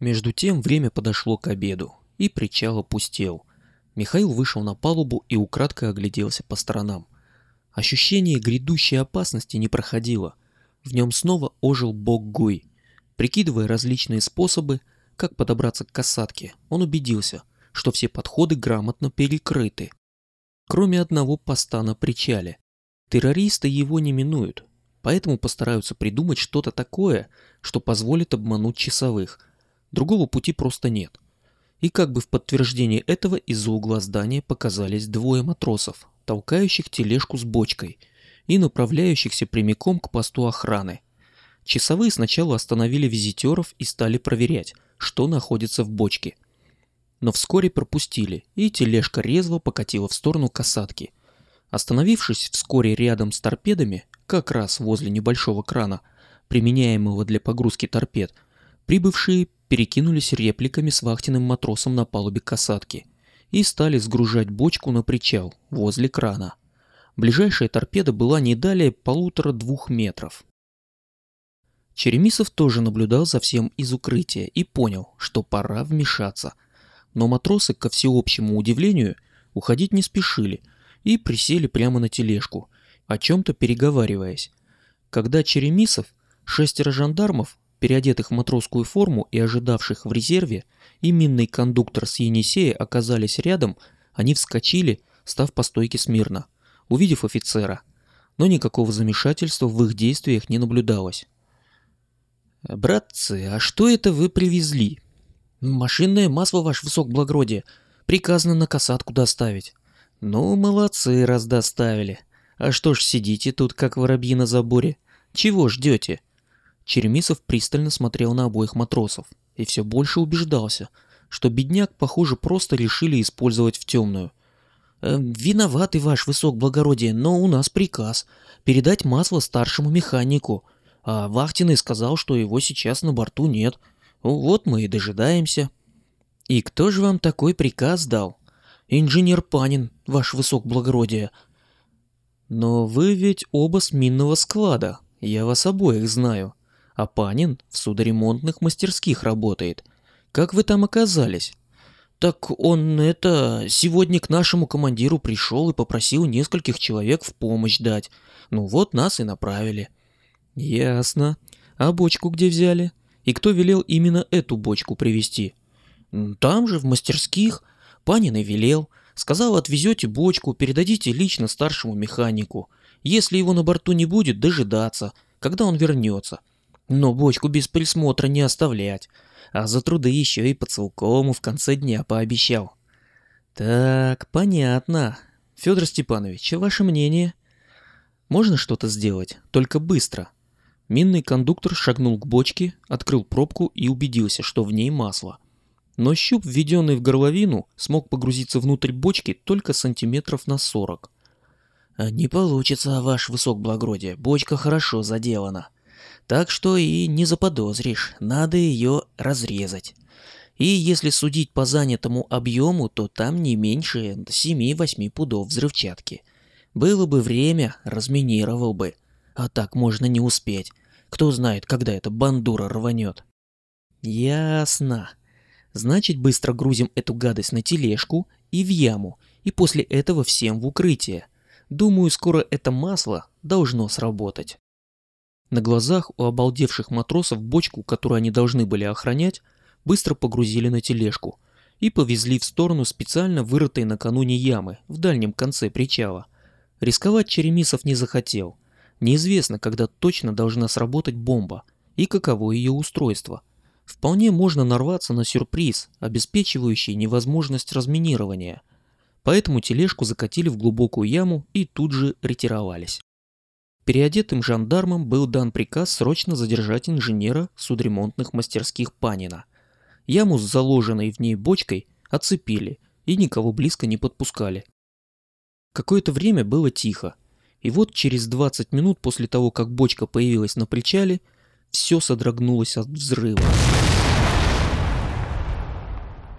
Между тем время подошло к обеду, и причал опустел. Михаил вышел на палубу и украдкой огляделся по сторонам. Ощущение грядущей опасности не проходило. В нем снова ожил бог Гуй. Прикидывая различные способы, как подобраться к касатке, он убедился, что все подходы грамотно перекрыты. Кроме одного поста на причале. Террористы его не минуют, поэтому постараются придумать что-то такое, что позволит обмануть часовых. Другого пути просто нет. И как бы в подтверждение этого из-за угла здания показались двое матросов, толкающих тележку с бочкой и направляющихся прямиком к посту охраны. Часовые сначала остановили визитеров и стали проверять, что находится в бочке. Но вскоре пропустили, и тележка резво покатила в сторону касатки. Остановившись вскоре рядом с торпедами, как раз возле небольшого крана, применяемого для погрузки торпед, прибывшие перекинулись репликами с вахтенным матросом на палубе касатки и стали сгружать бочку на причал возле крана. Ближайшая торпеда была не далее полутора-двух метров. Черемисов тоже наблюдал за всем из укрытия и понял, что пора вмешаться. Но матросы, ко всеобщему удивлению, уходить не спешили и присели прямо на тележку, о чем-то переговариваясь. Когда Черемисов, шестеро жандармов переодетых в матросскую форму и ожидавших в резерве, и минный кондуктор с Енисея оказались рядом, они вскочили, став по стойке смирно, увидев офицера. Но никакого замешательства в их действиях не наблюдалось. «Братцы, а что это вы привезли?» «Машинное масло, ваш высокоблагородие. Приказано на касатку доставить». «Ну, молодцы, раз доставили. А что ж сидите тут, как воробьи на заборе? Чего ждете?» Черемисов пристально смотрел на обоих матросов и все больше убеждался, что бедняк, похоже, просто решили использовать в темную. «Э, «Виноваты, ваш высок благородие, но у нас приказ передать масло старшему механику, а Вахтенный сказал, что его сейчас на борту нет. Вот мы и дожидаемся». «И кто же вам такой приказ дал?» «Инженер Панин, ваш высок благородие». «Но вы ведь оба с минного склада, я вас обоих знаю», а Панин в судоремонтных мастерских работает. Как вы там оказались? Так он это сегодня к нашему командиру пришел и попросил нескольких человек в помощь дать. Ну вот нас и направили. Ясно. А бочку где взяли? И кто велел именно эту бочку привезти? Там же, в мастерских. Панин и велел. Сказал, отвезете бочку, передадите лично старшему механику. Если его на борту не будет, дожидаться, когда он вернется. Но бочку без присмотра не оставлять, а за труды еще и поцелкому в конце дня пообещал. Так, понятно. Федор Степанович, ваше мнение? Можно что-то сделать, только быстро. Минный кондуктор шагнул к бочке, открыл пробку и убедился, что в ней масло. Но щуп, введенный в горловину, смог погрузиться внутрь бочки только сантиметров на сорок. «Не получится, ваш высок благородие, бочка хорошо заделана», так что и не заподозришь, надо ее разрезать. И если судить по занятому объему, то там не меньше 7-8 пудов взрывчатки. Было бы время, разминировал бы. А так можно не успеть. Кто знает, когда эта бандура рванет. Ясно. Значит, быстро грузим эту гадость на тележку и в яму, и после этого всем в укрытие. Думаю, скоро это масло должно сработать. На глазах у обалдевших матросов бочку, которую они должны были охранять, быстро погрузили на тележку и повезли в сторону специально вырытой накануне ямы в дальнем конце причала. Рисковать Черемисов не захотел. Неизвестно, когда точно должна сработать бомба и каково ее устройство. Вполне можно нарваться на сюрприз, обеспечивающий невозможность разминирования. Поэтому тележку закатили в глубокую яму и тут же ретировались. Переодетым жандармам был дан приказ срочно задержать инженера судремонтных мастерских Панина. Яму с заложенной в ней бочкой оцепили и никого близко не подпускали. Какое-то время было тихо, и вот через 20 минут после того, как бочка появилась на причале, все содрогнулось от взрыва.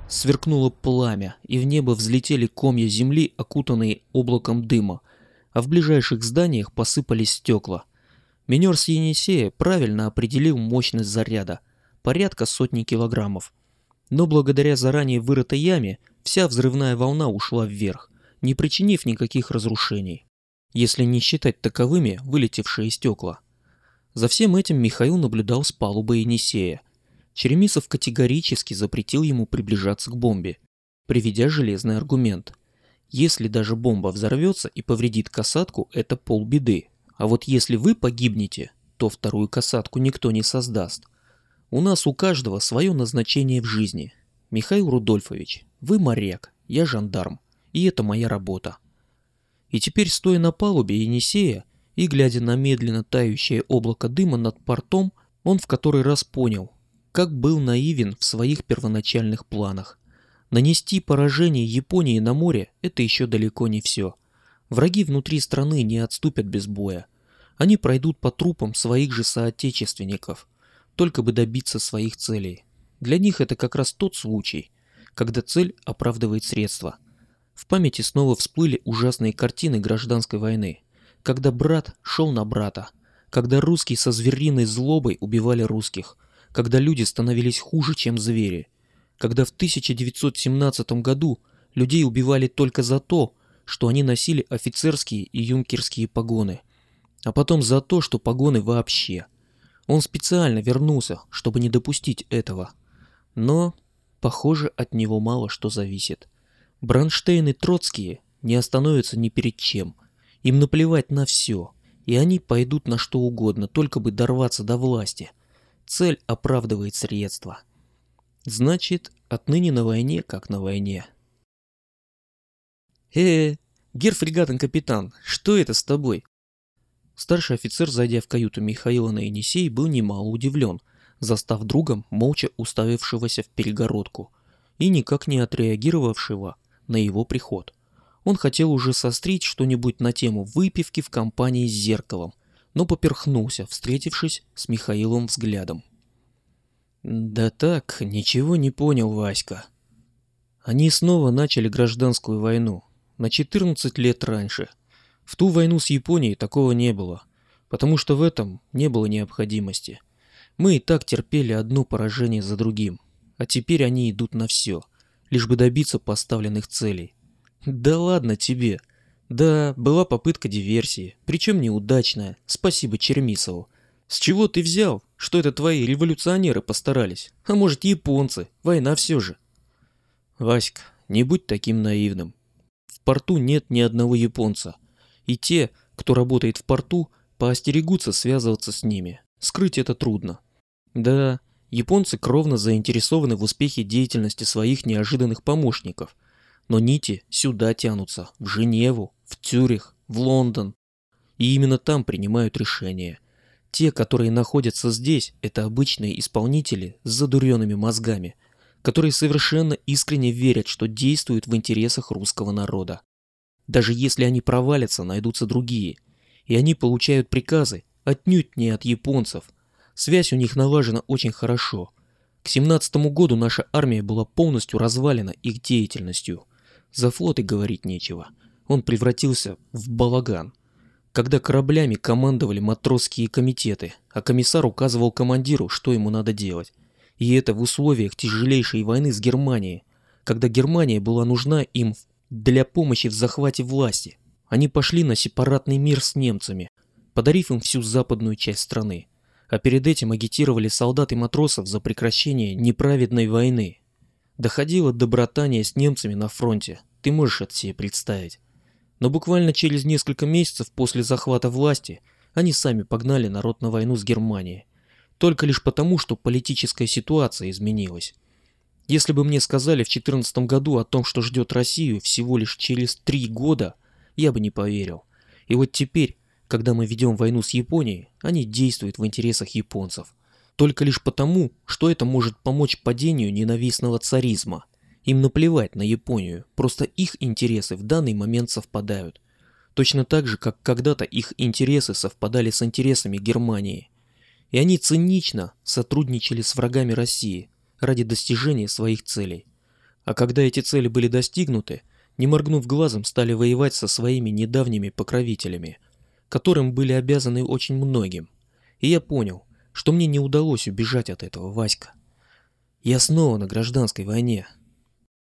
Сверкнуло пламя, и в небо взлетели комья земли, окутанные облаком дыма – а в ближайших зданиях посыпались стекла. Минер с Енисея правильно определил мощность заряда. порядка сотни килограммов. Но благодаря заранее вырытой яме вся взрывная волна ушла вверх, не причинив никаких разрушений, если не считать таковыми вылетевшие стекла. За всем этим Михаил наблюдал с палубы Енисея. Черемисов категорически запретил ему приближаться к бомбе, приведя железный аргумент. Если даже бомба взорвется и повредит касатку, это полбеды. А вот если вы погибнете, то вторую касатку никто не создаст. У нас у каждого свое назначение в жизни. Михаил Рудольфович, вы моряк, я жандарм, и это моя работа. И теперь, стоя на палубе Енисея и глядя на медленно тающее облако дыма над портом, он в который раз понял, как был наивен в своих первоначальных планах. Нанести поражение Японии на море – это еще далеко не все. Враги внутри страны не отступят без боя. Они пройдут по трупам своих же соотечественников, только бы добиться своих целей. Для них это как раз тот случай, когда цель оправдывает средства. В памяти снова всплыли ужасные картины гражданской войны, когда брат шел на брата, когда русские со звериной злобой убивали русских, когда люди становились хуже, чем звери, когда в 1917 году людей убивали только за то, что они носили офицерские и юнкерские погоны, а потом за то, что погоны вообще. Он специально вернулся, чтобы не допустить этого. Но, похоже, от него мало что зависит. Бронштейн и Троцкие не остановятся ни перед чем. Им наплевать на все, и они пойдут на что угодно, только бы дорваться до власти. Цель оправдывает средства. Значит, отныне на войне, как на войне. э, -э герфрегатен капитан, что это с тобой? Старший офицер, зайдя в каюту Михаила на Енисей, был немало удивлен, застав другом, молча уставившегося в перегородку и никак не отреагировавшего на его приход. Он хотел уже сострить что-нибудь на тему выпивки в компании с зеркалом, но поперхнулся, встретившись с Михаилом взглядом. «Да так, ничего не понял Васька. Они снова начали гражданскую войну, на 14 лет раньше – в ту войну с Японией такого не было, потому что в этом не было необходимости. Мы и так терпели одно поражение за другим, а теперь они идут на все, лишь бы добиться поставленных целей. Да ладно тебе. Да, была попытка диверсии, причем неудачная, спасибо Чермисову. С чего ты взял, что это твои революционеры постарались? А может японцы, война все же. Васька, не будь таким наивным. В порту нет ни одного японца, и те, кто работает в порту, поостерегутся связываться с ними. Скрыть это трудно. Да, японцы кровно заинтересованы в успехе деятельности своих неожиданных помощников, но нити сюда тянутся, в Женеву, в Цюрих, в Лондон. И именно там принимают решения. Те, которые находятся здесь, это обычные исполнители с задуренными мозгами, которые совершенно искренне верят, что действуют в интересах русского народа. Даже если они провалятся, найдутся другие. И они получают приказы отнюдь не от японцев. Связь у них налажена очень хорошо. К 17 году наша армия была полностью развалена их деятельностью. За флот и говорить нечего. Он превратился в балаган. Когда кораблями командовали матросские комитеты, а комиссар указывал командиру, что ему надо делать. И это в условиях тяжелейшей войны с Германией, когда Германия была нужна им для помощи в захвате власти. Они пошли на сепаратный мир с немцами, подарив им всю западную часть страны. А перед этим агитировали солдат и матросов за прекращение неправедной войны. Доходило до братания с немцами на фронте, ты можешь это себе представить. Но буквально через несколько месяцев после захвата власти они сами погнали народ на войну с Германией. Только лишь потому, что политическая ситуация изменилась. Если бы мне сказали в 2014 году о том, что ждет Россию всего лишь через три года, я бы не поверил. И вот теперь, когда мы ведем войну с Японией, они действуют в интересах японцев. Только лишь потому, что это может помочь падению ненавистного царизма. Им наплевать на Японию, просто их интересы в данный момент совпадают. Точно так же, как когда-то их интересы совпадали с интересами Германии. И они цинично сотрудничали с врагами России, ради достижения своих целей. А когда эти цели были достигнуты, не моргнув глазом, стали воевать со своими недавними покровителями, которым были обязаны очень многим. И я понял, что мне не удалось убежать от этого Васька. Я снова на гражданской войне,